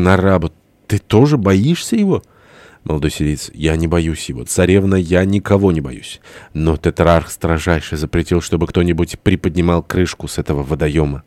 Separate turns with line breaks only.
Нарабу, ты тоже боишься его? Молодой сириец, я не боюсь его. Царевна, я никого не боюсь. Но тетрарх строжайше запретил, чтобы кто-нибудь приподнимал крышку с этого водоема.